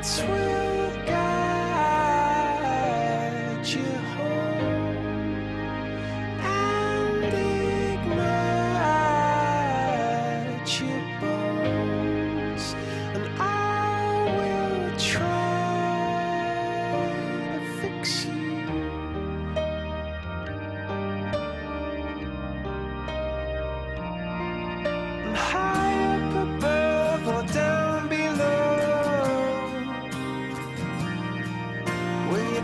Lights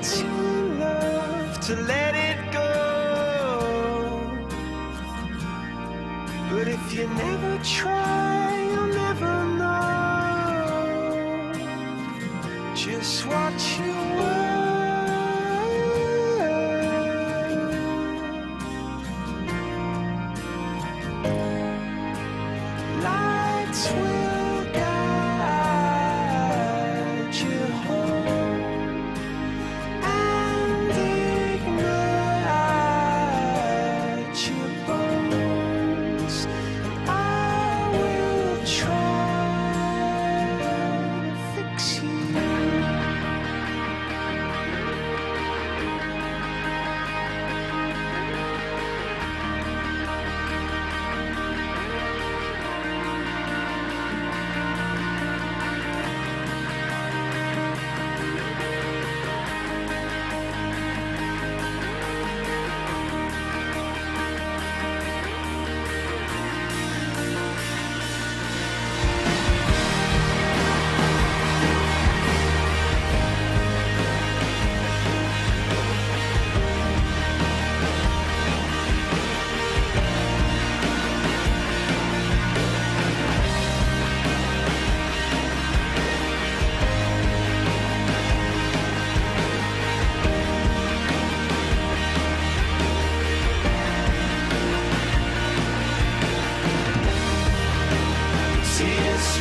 Too in love to let it go. But if you never try, you'll never know. Just what you were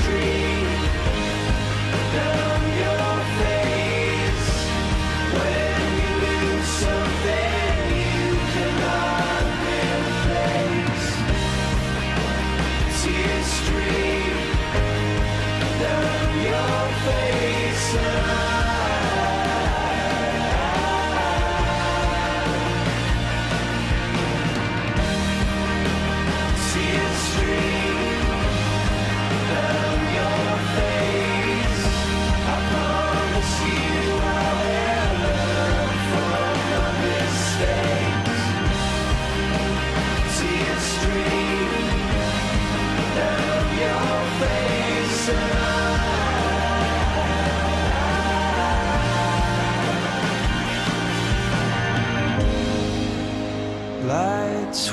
Tears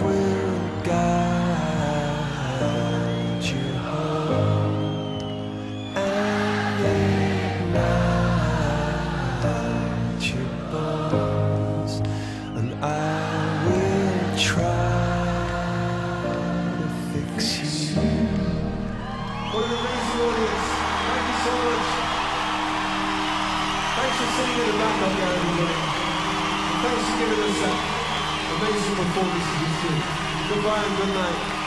will guide you home and your bones, and I will try to fix you. What amazing audience. Thank you so much. Thanks for sitting in the back up there, everybody. Thanks for giving us that Goodbye and good night.